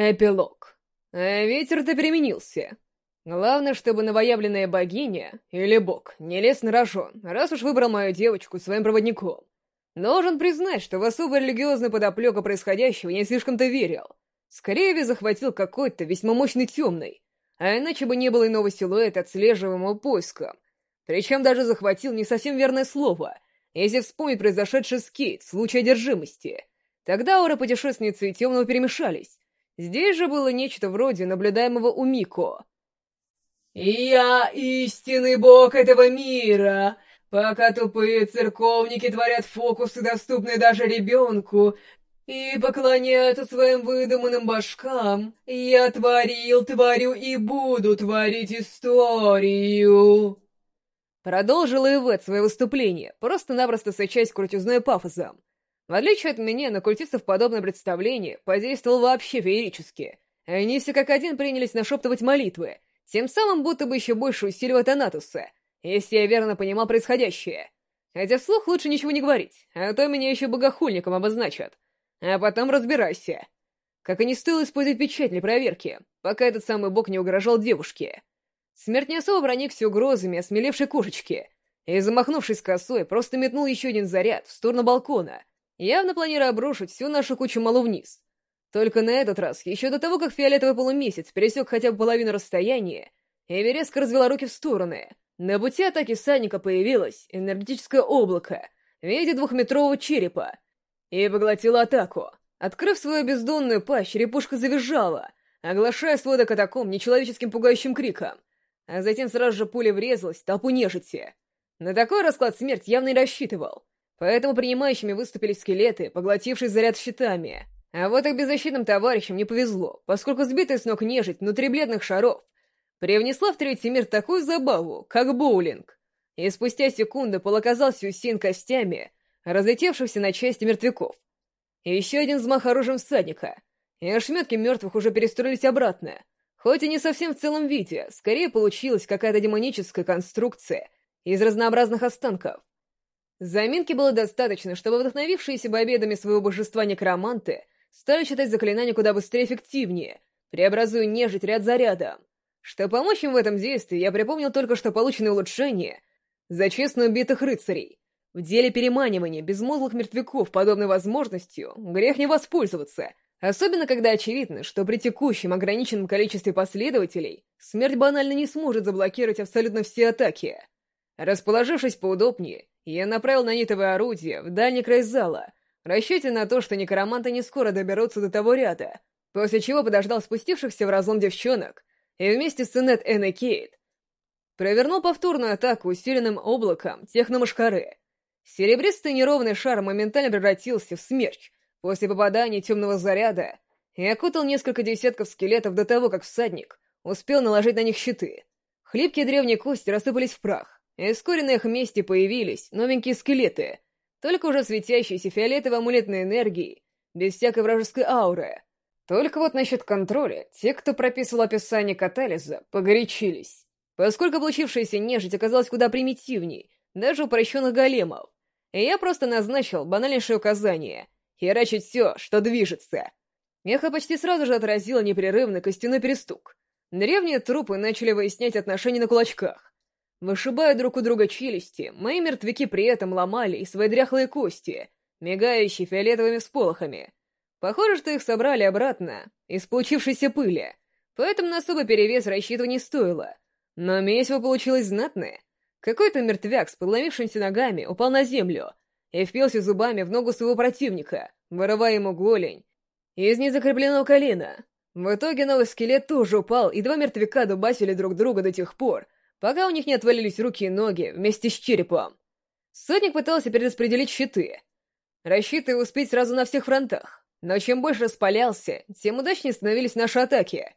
Эпилог. А ветер-то переменился. Главное, чтобы новоявленная богиня, или бог, не лез на рожон, раз уж выбрал мою девочку своим проводником. Должен признать, что в особо религиозную подоплеку происходящего не слишком-то верил. Скорее бы захватил какой-то весьма мощный темный, а иначе бы не было иного силуэта, отслеживаемого поиском. Причем даже захватил не совсем верное слово, если вспомнить произошедший с Кейт, случай одержимости. Тогда ауры путешественницы и темного перемешались, Здесь же было нечто вроде наблюдаемого у Мико. «Я истинный бог этого мира!» Пока тупые церковники творят фокусы, доступные даже ребенку, и поклоняются своим выдуманным башкам, я творил, творю и буду творить историю. Продолжила Ивет свое выступление, просто-напросто сочаясь крутизной пафосом. В отличие от меня, на культистов подобное представление подействовало вообще феерически. Они все как один принялись нашептывать молитвы, тем самым будто бы еще больше усиливая Танатуса, если я верно понимал происходящее. Хотя вслух лучше ничего не говорить, а то меня еще богохульником обозначат. А потом разбирайся. Как и не стоило использовать печать для проверки, пока этот самый бог не угрожал девушке. Смерть не особо проникся угрозами осмелевшей кошечки, и, замахнувшись косой, просто метнул еще один заряд в сторону балкона, явно планируя обрушить всю нашу кучу малу вниз. Только на этот раз, еще до того, как фиолетовый полумесяц пересек хотя бы половину расстояния, Эвереска развела руки в стороны. На пути атаки садника появилось энергетическое облако в виде двухметрового черепа и поглотила атаку. Открыв свою бездонную пасть, черепушка завизжала, оглашая свода катакомб нечеловеческим пугающим криком, а затем сразу же пуля врезалась в толпу нежити. На такой расклад смерть явно не рассчитывал. Поэтому принимающими выступили скелеты, поглотившие заряд щитами. А вот их беззащитным товарищам не повезло, поскольку сбитая с ног нежить внутри бледных шаров привнесла в третий мир такую забаву, как боулинг. И спустя секунду пол оказался усеян костями, разлетевшихся на части мертвяков. И еще один взмах оружием всадника, и ошметки мертвых уже перестроились обратно. Хоть и не совсем в целом виде, скорее получилась какая-то демоническая конструкция из разнообразных останков. Заминки было достаточно, чтобы вдохновившиеся победами своего божества некроманты стали читать заклинания куда быстрее и эффективнее, преобразуя нежить ряд за рядом. Что помочь им в этом действии, я припомнил только что полученное улучшение за честно убитых рыцарей. В деле переманивания безмозглых мертвяков подобной возможностью грех не воспользоваться, особенно когда очевидно, что при текущем ограниченном количестве последователей смерть банально не сможет заблокировать абсолютно все атаки. Расположившись поудобнее, я направил нанитовое орудие в дальний край зала, расчете на то, что некроманты не скоро доберутся до того ряда, после чего подождал спустившихся в разлом девчонок и вместе с Инет Энн и Кейт провернул повторную атаку усиленным облаком техномашкары. Серебристый неровный шар моментально превратился в смерч после попадания темного заряда и окутал несколько десятков скелетов до того, как всадник успел наложить на них щиты. Хлипкие древние кости рассыпались в прах, и вскоре на их месте появились новенькие скелеты, только уже светящиеся фиолетовой амулетной энергией, без всякой вражеской ауры. Только вот насчет контроля, те, кто прописывал описание катализа, погорячились. Поскольку получившаяся нежить оказалась куда примитивней, даже упрощенных големов, и я просто назначил банальнейшее указание — херачить все, что движется. Эхо почти сразу же отразило непрерывный костяной перестук. Древние трупы начали выяснять отношения на кулачках. Вышибая друг у друга челюсти, мои мертвяки при этом ломали и свои дряхлые кости, мигающие фиолетовыми всполохами. Похоже, что их собрали обратно из получившейся пыли, поэтому на особый перевес рассчитывать не стоило. Но месиво получилось знатное. Какой-то мертвяк с подломившимися ногами упал на землю и впился зубами в ногу своего противника, вырывая ему голень из незакрепленного колена. В итоге новый скелет тоже упал, и два мертвяка дубасили друг друга до тех пор, пока у них не отвалились руки и ноги вместе с черепом. Сотник пытался перераспределить щиты, рассчитывая успеть сразу на всех фронтах. Но чем больше распалялся, тем удачнее становились наши атаки.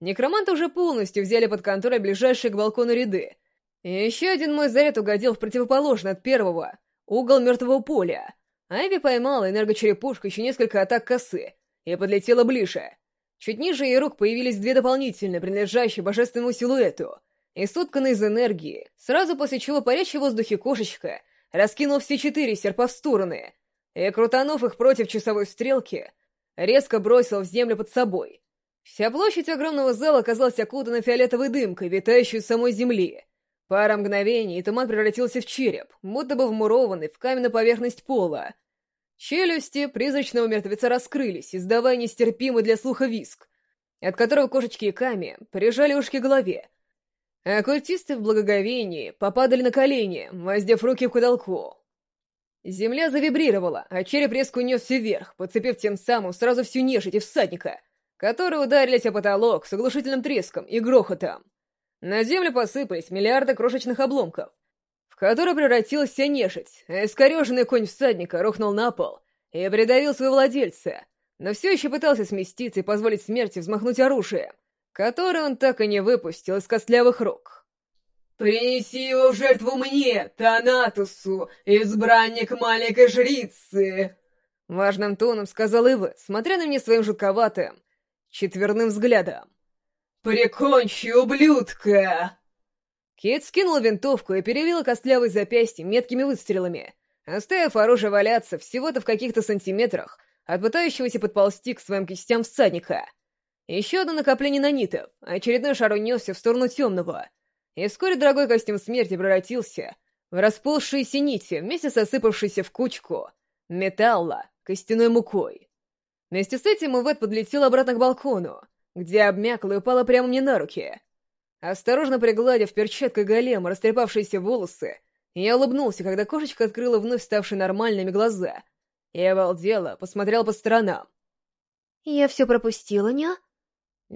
Некроманты уже полностью взяли под контроль ближайшие к балкону ряды. И еще один мой заряд угодил в противоположный от первого, угол мертвого поля. Айви поймала энергочерепушку еще несколько атак косы и подлетела ближе. Чуть ниже ее рук появились две дополнительные, принадлежащие божественному силуэту — и сотканный из энергии, сразу после чего парящий в воздухе кошечка раскинул все четыре серпа в стороны и, крутанув их против часовой стрелки, резко бросил в землю под собой. Вся площадь огромного зала оказалась окутана фиолетовой дымкой, витающей с самой земли. Пара мгновений, и туман превратился в череп, будто бы вмурованный в каменную поверхность пола. Челюсти призрачного мертвеца раскрылись, издавая нестерпимый для слуха виск, от которого кошечки и Ками прижали ушки к голове. А культисты в благоговении попадали на колени, воздев руки к потолку. Земля завибрировала, а череп резко унесся вверх, подцепив тем самым сразу всю нежить и всадника, которые ударились о потолок с оглушительным треском и грохотом. На землю посыпались миллиарды крошечных обломков, в которые превратилась вся нежить, а искореженный конь всадника рухнул на пол и придавил своего владельца, но все еще пытался сместиться и позволить смерти взмахнуть оружием, которое он так и не выпустил из костлявых рук. «Принеси его в жертву мне, Танатусу, избранник маленькой жрицы!» Важным тоном сказал Ива, смотря на меня своим жутковатым, четверным взглядом. «Прикончи, ублюдка!» Кит скинула винтовку и перевела костлявые запястье меткими выстрелами, оставив оружие валяться всего-то в каких-то сантиметрах от пытающегося подползти к своим кистям всадника. Еще одно накопление нанитов, очередной шар унесся в сторону темного — и вскоре дорогой костюм смерти превратился в расползшиеся нити вместе с осыпавшейся в кучку металла костяной мукой. Вместе с этим Ивет подлетел обратно к балкону, где обмякла и упала прямо мне на руки. Осторожно пригладив перчаткой голема растрепавшиеся волосы, я улыбнулся, когда кошечка открыла вновь ставшие нормальными глаза. Я обалдела, посмотрел по сторонам. «Я все пропустила, ня?»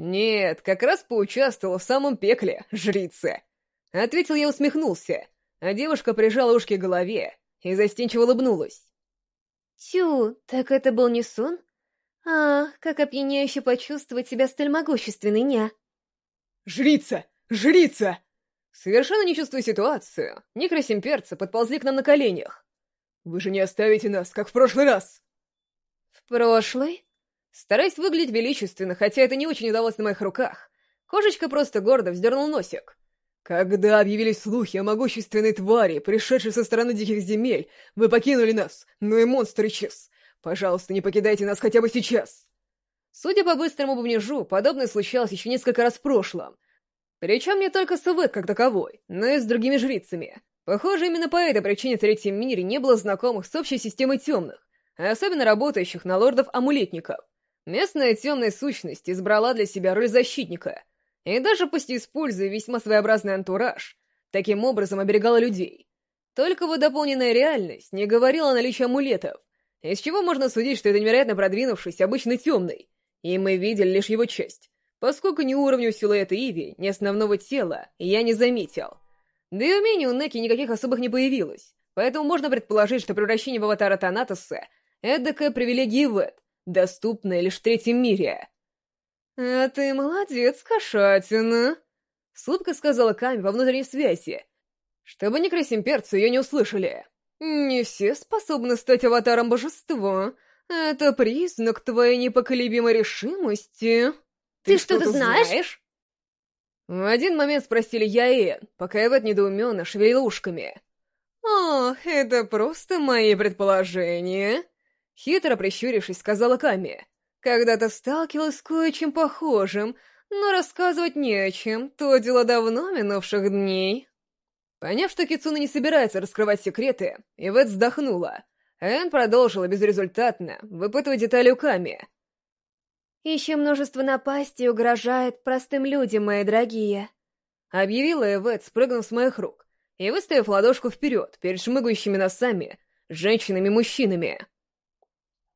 «Нет, как раз поучаствовала в самом пекле, жрица!» Ответил я усмехнулся, а девушка прижала ушки к голове и застенчиво улыбнулась. «Тю, так это был не сон? Ах, как опьяняюще почувствовать себя столь могущественной, ня!» «Жрица! Жрица!» Совершенно не чувствуя ситуацию, некрасимперцы подползли к нам на коленях. «Вы же не оставите нас, как в прошлый раз!» «В прошлый?» Стараясь выглядеть величественно, хотя это не очень удалось на моих руках, кошечка просто гордо вздернул носик. «Когда объявились слухи о могущественной твари, пришедшей со стороны диких земель, вы покинули нас, но и монстр исчез. Пожалуйста, не покидайте нас хотя бы сейчас!» Судя по быстрому бубнежу, подобное случалось еще несколько раз в прошлом. Причем не только с Эвет как таковой, но и с другими жрицами. Похоже, именно по этой причине в Третьем мире не было знакомых с общей системой темных, а особенно работающих на лордов-амулетников. Местная темная сущность избрала для себя роль защитника, и даже пусть используя весьма своеобразный антураж, таким образом оберегала людей. Только вот дополненная реальность не говорила о наличии амулетов, из чего можно судить, что это невероятно продвинувшийся обычно темный, и мы видели лишь его часть, поскольку ни уровню силуэта Иви, ни основного тела я не заметил. Да и умений у Неки никаких особых не появилось, поэтому можно предположить, что превращение в аватара Танатоса — эдакая привилегия Ивет, доступная лишь в третьем мире. «А ты молодец, кошатина!» — с сказала Ками во внутренней связи, чтобы некрасимперцы ее не услышали. «Не все способны стать аватаром божества. Это признак твоей непоколебимой решимости. Ты, ты что-то знаешь? знаешь?» В один момент спросили я и Эн, пока Эвет недоуменно шевелила ушками. «О, это просто мои предположения», Хитро прищурившись, сказала Ками. «Когда-то сталкивалась с кое-чем похожим, но рассказывать не о чем, то дело давно минувших дней». Поняв, что Кицуна не собирается раскрывать секреты, Ивет вздохнула. Эн продолжила безрезультатно выпытывать детали у Ками. «Еще множество напастей угрожает простым людям, мои дорогие», — объявила Эвет, спрыгнув с моих рук и выставив ладошку вперед перед шмыгающими носами женщинами и мужчинами.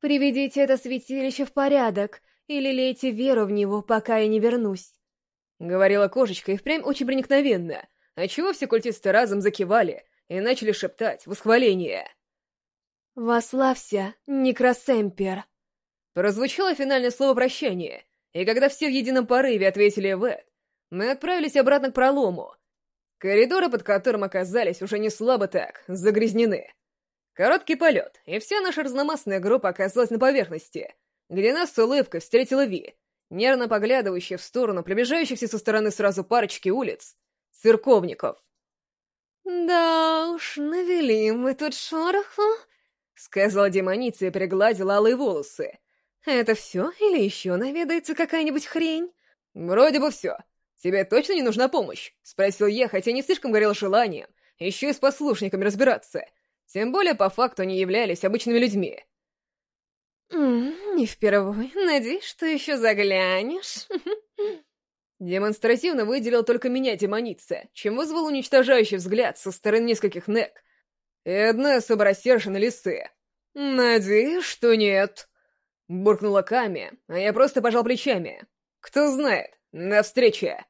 Приведите это святилище в порядок, или лейте веру в него, пока я не вернусь. Говорила кошечка и впрямь очень проникновенно, отчего все культисты разом закивали и начали шептать восхваление. «Вославься, Некрасемпер!» Прозвучало финальное слово прощания, и когда все в едином порыве ответили «Вэт», мы отправились обратно к пролому. Коридоры, под которым оказались, уже не слабо так, загрязнены. Короткий полет, и вся наша разномастная группа оказалась на поверхности, где нас с улыбкой встретила Ви, нервно поглядывающая в сторону приближающихся со стороны сразу парочки улиц, церковников. «Да уж, навели мы тут шороху», — сказала демоница и пригладила алые волосы. Это все или еще наведается какая-нибудь хрень? Вроде бы все. Тебе точно не нужна помощь? Спросил я, хотя не слишком горел желанием еще и с послушниками разбираться. Тем более, по факту, они являлись обычными людьми. Mm, не впервой. Надеюсь, что еще заглянешь. Демонстративно выделил только меня демоница, чем вызвал уничтожающий взгляд со стороны нескольких нек. И одна особо рассержена лисы. «Надеюсь, что нет», — буркнула Ками, а я просто пожал плечами. «Кто знает, на встрече!»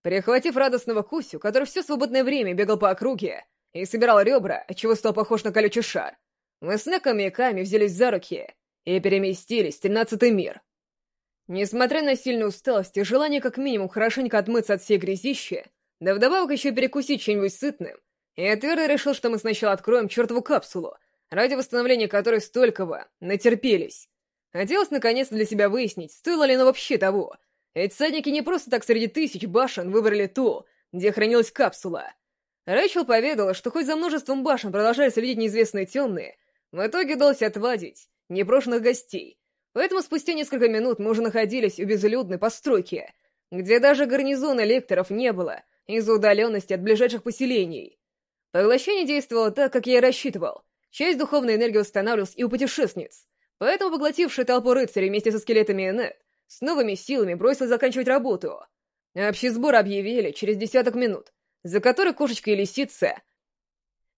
Прихватив радостного Кусю, который все свободное время бегал по округе и собирал ребра, отчего стал похож на колючий шар, мы с Неками и Ками взялись за руки и переместились в тринадцатый мир. Несмотря на сильную усталость и желание как минимум хорошенько отмыться от всей грязищи, да вдобавок еще перекусить чем-нибудь сытным, я твердо решил, что мы сначала откроем чертову капсулу, ради восстановления которой столького натерпелись. Хотелось наконец для себя выяснить, стоило ли оно вообще того — эти всадники не просто так среди тысяч башен выбрали ту, где хранилась капсула. Рэйчел поведала, что хоть за множеством башен продолжали следить неизвестные темные, в итоге удалось отвадить непрошенных гостей. Поэтому спустя несколько минут мы уже находились у безлюдной постройки, где даже гарнизона лекторов не было из-за удаленности от ближайших поселений. Поглощение действовало так, как я и рассчитывал. Часть духовной энергии устанавливалась и у путешественниц, поэтому поглотившая толпу рыцарей вместе со скелетами Энет с новыми силами бросилась заканчивать работу. Общий сбор объявили через десяток минут, за который кошечка и лисица,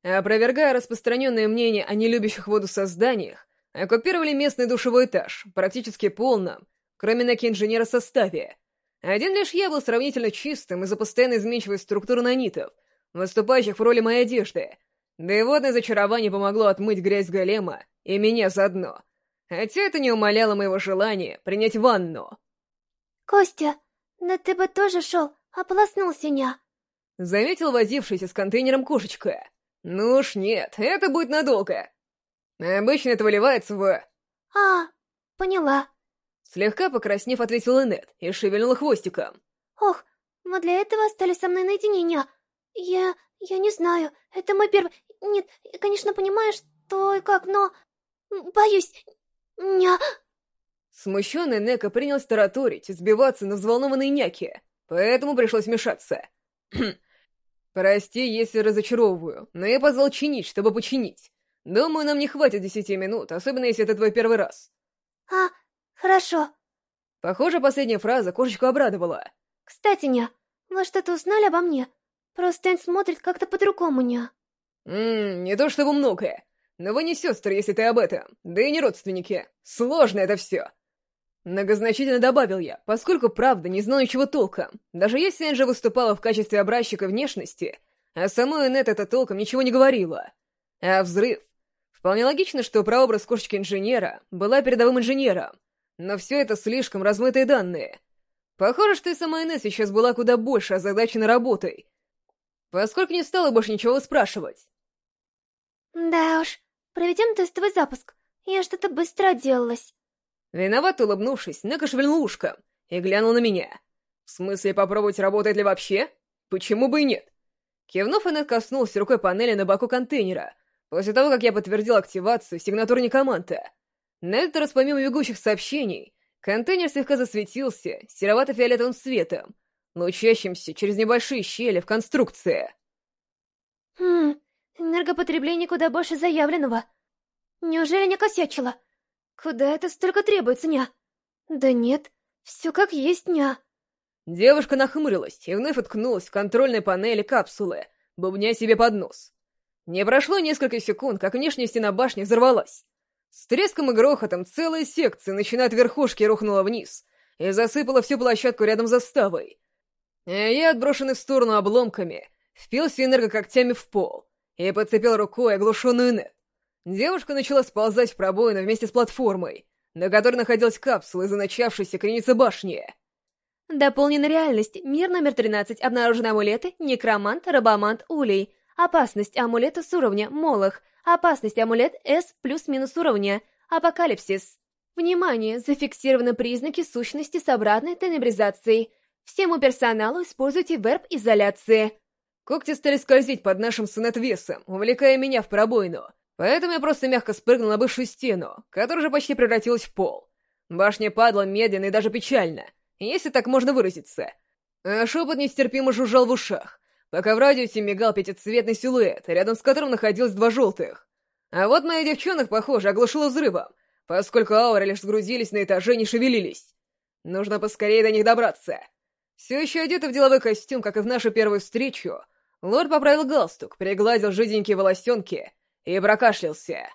опровергая распространенное мнение о нелюбящих воду созданиях, оккупировали местный душевой этаж, практически полным, кроме наки-инженера составе. Один лишь я был сравнительно чистым из-за постоянно изменчивой структуры нанитов, выступающих в роли моей одежды, да и водное зачарование помогло отмыть грязь голема и меня заодно — хотя это не умаляло моего желания принять ванну. «Костя, да ты бы тоже шел, ополоснулся ня!» Заметил возившийся с контейнером кошечка. «Ну уж нет, это будет надолго. Обычно это выливается в...» «А, поняла». Слегка покраснев, ответил Инет и шевельнула хвостиком. «Ох, мы для этого остались со мной наедине, ня. Я... я не знаю, это мой первый... Нет, я, конечно, понимаю, что и как, но... Боюсь, Ня... Смущенный Нека принялся тараторить, сбиваться на взволнованные няки, поэтому пришлось вмешаться. «Прости, если разочаровываю, но я позвал чинить, чтобы починить. Думаю, нам не хватит десяти минут, особенно если это твой первый раз». «А, хорошо». Похоже, последняя фраза кошечку обрадовала. «Кстати, ня, вы что-то узнали обо мне? Просто он смотрит как-то по-другому, ня». «Ммм, не то чтобы многое. Но вы не сестры, если ты об этом, да и не родственники. Сложно это все. Многозначительно добавил я, поскольку правда не знал ничего толком. Даже если Энджи выступала в качестве образчика внешности, а самой Энет это толком ничего не говорила. А взрыв? Вполне логично, что прообраз кошечки-инженера была передовым инженером, но все это слишком размытые данные. Похоже, что и сама Энет сейчас была куда больше озадачена работой, поскольку не стала больше ничего спрашивать. Да уж, Проведем тестовый запуск. Я что-то быстро отделалась. Виноват улыбнувшись, Нека шевельнул ушком и глянул на меня. В смысле, попробовать, работает ли вообще? Почему бы и нет? Кивнув, Энет коснулся рукой панели на боку контейнера, после того, как я подтвердил активацию сигнатуры некоманта. На этот раз, помимо бегущих сообщений, контейнер слегка засветился серовато-фиолетовым светом, лучащимся через небольшие щели в конструкции. Хм, Энергопотребление куда больше заявленного. Неужели не косячила? Куда это столько требуется, ня? Да нет, все как есть, ня. Девушка нахмурилась и вновь уткнулась в контрольной панели капсулы, бубня себе под нос. Не прошло несколько секунд, как внешняя стена башни взорвалась. С треском и грохотом целая секция, начиная от верхушки, рухнула вниз и засыпала всю площадку рядом с заставой. А я, отброшенный в сторону обломками, впился энергокогтями в пол, и подцепил рукой оглушенную Нет. Девушка начала сползать в пробоину вместе с платформой, на которой находилась капсула из-за начавшейся креницы башни. Дополнена реальность. Мир номер 13. Обнаружены амулеты. Некромант, Рабомант, Улей. Опасность амулета с уровня Молох. Опасность амулет S плюс-минус уровня. Апокалипсис. Внимание! Зафиксированы признаки сущности с обратной тенебризацией. Всему персоналу используйте верб изоляции. Когти стали скользить под нашим сонет-весом, увлекая меня в пробоину. Поэтому я просто мягко спрыгнул на бывшую стену, которая уже почти превратилась в пол. Башня падала медленно и даже печально, если так можно выразиться. А шепот нестерпимо жужжал в ушах, пока в радиусе мигал пятицветный силуэт, рядом с которым находилось два желтых. А вот моих девчонок, похоже, оглушило взрывом, поскольку ауры лишь сгрузились на этаже и не шевелились. Нужно поскорее до них добраться. Все еще одетый в деловой костюм, как и в нашу первую встречу, лорд поправил галстук, пригладил жиденькие волосенки и прокашлялся.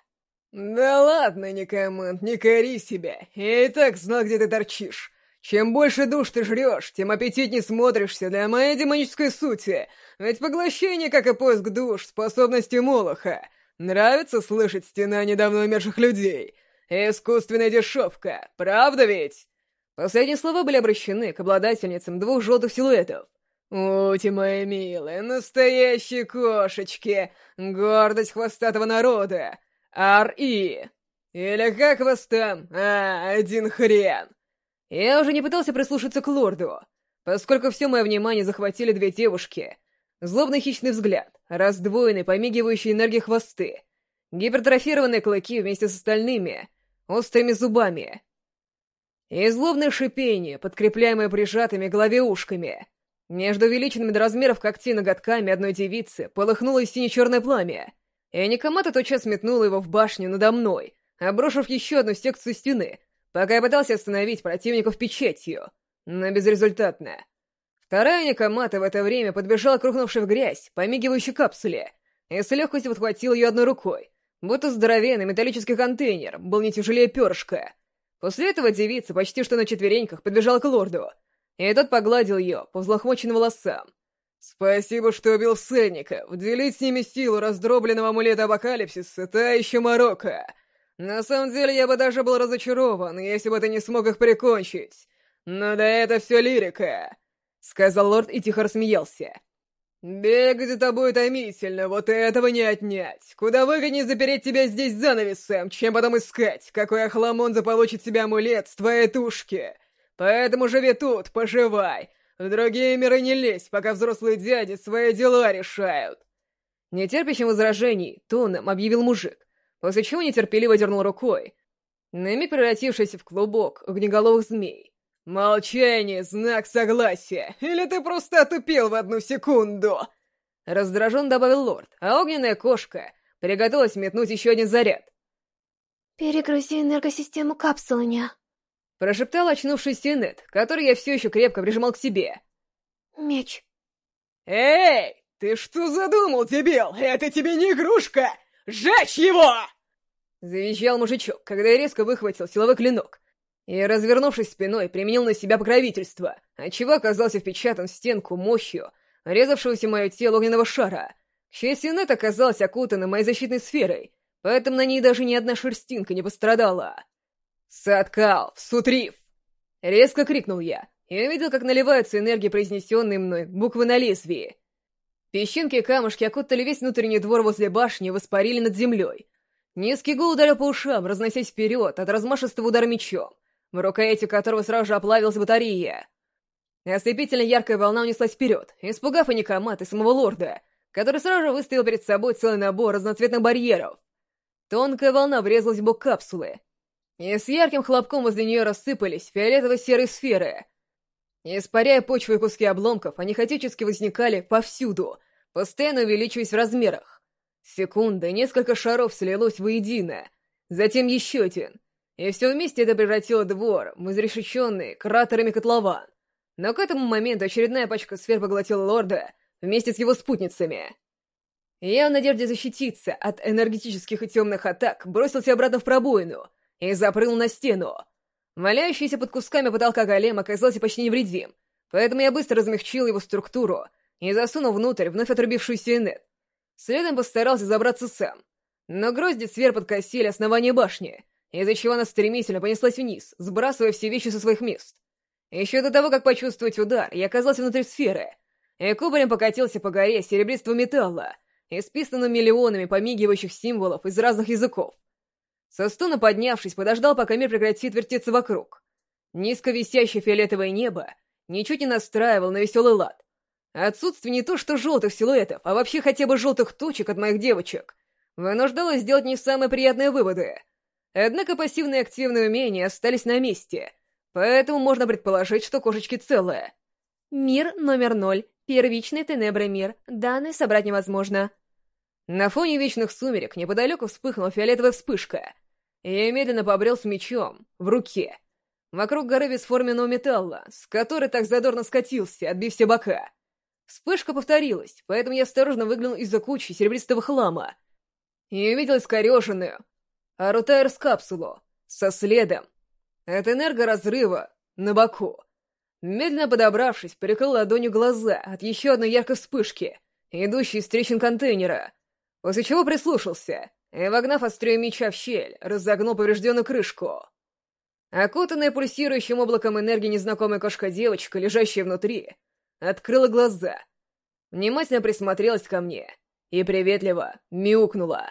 «Да ладно, Никомант, не кори себя. Я и так знал, где ты торчишь. Чем больше душ ты жрешь, тем аппетитнее смотришься для моей демонической сути. Ведь поглощение, как и поиск душ, способности Молоха. Нравится слышать стена недавно умерших людей? Искусственная дешевка, правда ведь?» Последние слова были обращены к обладательницам двух желтых силуэтов. «Ути, мои милые, настоящие кошечки! Гордость хвостатого народа! Ар-И! Или как вас там? А, один хрен!» Я уже не пытался прислушаться к лорду, поскольку все мое внимание захватили две девушки. Злобный хищный взгляд, раздвоенный, помигивающий энергией хвосты, гипертрофированные клыки вместе с остальными, острыми зубами. И злобное шипение, подкрепляемое прижатыми голове ушками. Между увеличенными до размеров когтей ноготками одной девицы полыхнуло сине-черное пламя, и Никомата тотчас метнула его в башню надо мной, обрушив еще одну секцию стены, пока я пытался остановить противников печатью, но безрезультатно. Вторая Никомата в это время подбежала к рухнувшей в грязь, помигивающей капсуле, и с легкостью подхватил ее одной рукой, будто здоровенный металлический контейнер был не тяжелее перышка. После этого девица почти что на четвереньках подбежала к лорду, и тот погладил ее по взлохмоченным волосам. «Спасибо, что убил всадников. Делить с ними силу раздробленного амулета Апокалипсиса — та еще Марокко. На самом деле, я бы даже был разочарован, если бы ты не смог их прикончить. Но да это все лирика», — сказал лорд и тихо рассмеялся. «Бегать за тобой томительно, вот этого не отнять. Куда выгоднее запереть тебя здесь занавесом, чем потом искать, какой охламон заполучит себе амулет с твоей тушки. Поэтому живи тут, поживай. В другие миры не лезь, пока взрослые дяди свои дела решают. Нетерпящим возражений тоном объявил мужик, после чего нетерпеливо дернул рукой, на миг превратившись в клубок огнеголовых змей. «Молчание — знак согласия! Или ты просто отупел в одну секунду?» Раздражен добавил лорд, а огненная кошка приготовилась метнуть еще один заряд. «Перегрузи энергосистему капсулы, ня!» Прошептал очнувшийся Нет, который я все еще крепко прижимал к себе. «Меч». «Эй, ты что задумал, дебил? Это тебе не игрушка! Сжечь его!» Завизжал мужичок, когда я резко выхватил силовой клинок и, развернувшись спиной, применил на себя покровительство, отчего оказался впечатан в стенку мощью, резавшегося мое тело огненного шара. К счастью, Нет оказалась окутана моей защитной сферой, поэтому на ней даже ни одна шерстинка не пострадала. «Саткал, всутрив!» Резко крикнул я, и увидел, как наливаются энергии, произнесенные мной, буквы на лезвии. Песчинки и камушки окутали весь внутренний двор возле башни и воспарили над землей. Низкий гул ударил по ушам, разносясь вперед от размашистого удара мечом в рукояти которого сразу же оплавилась батарея. Ослепительно яркая волна унеслась вперед, испугав и Никомат, и самого лорда, который сразу же выставил перед собой целый набор разноцветных барьеров. Тонкая волна врезалась в бок капсулы, и с ярким хлопком возле нее рассыпались фиолетово-серые сферы. Испаряя почву и куски обломков, они хаотически возникали повсюду, постоянно увеличиваясь в размерах. Секунды, несколько шаров слилось воедино, затем еще один — и все вместе это превратило двор в изрешеченный кратерами котлован. Но к этому моменту очередная пачка сфер поглотила лорда вместе с его спутницами. Я в надежде защититься от энергетических и темных атак бросился обратно в пробоину и запрыгнул на стену. Валяющийся под кусками потолка голем оказался почти невредим, поэтому я быстро размягчил его структуру и засунул внутрь вновь отрубившуюся инет. Следом постарался забраться сам. Но грозди сфер подкосили основание башни, из-за чего она стремительно понеслась вниз, сбрасывая все вещи со своих мест. Еще до того, как почувствовать удар, я оказался внутри сферы, и кубарем покатился по горе серебристого металла, исписанным миллионами помигивающих символов из разных языков. Со стуна поднявшись, подождал, пока мир прекратит вертеться вокруг. Низко висящее фиолетовое небо ничуть не настраивал на веселый лад. Отсутствие не то что желтых силуэтов, а вообще хотя бы желтых точек от моих девочек вынуждало сделать не самые приятные выводы — Однако пассивные и активные умения остались на месте, поэтому можно предположить, что кошечки целые. Мир номер ноль. Первичный Тенебра мир. Данные собрать невозможно. На фоне вечных сумерек неподалеку вспыхнула фиолетовая вспышка. Я медленно побрел с мечом в руке. Вокруг горы бесформенного металла, с которой так задорно скатился, отбив все бока. Вспышка повторилась, поэтому я осторожно выглянул из-за кучи серебристого хлама и увидел искореженную Арутайрс-капсулу со следом от энергоразрыва на боку. Медленно подобравшись, прикрыл ладонью глаза от еще одной яркой вспышки, идущей из трещин контейнера — после чего прислушался и, вогнав острие меча в щель, разогнул поврежденную крышку. Окутанная пульсирующим облаком энергии незнакомая кошка-девочка, лежащая внутри, открыла глаза, внимательно присмотрелась ко мне и приветливо мяукнула.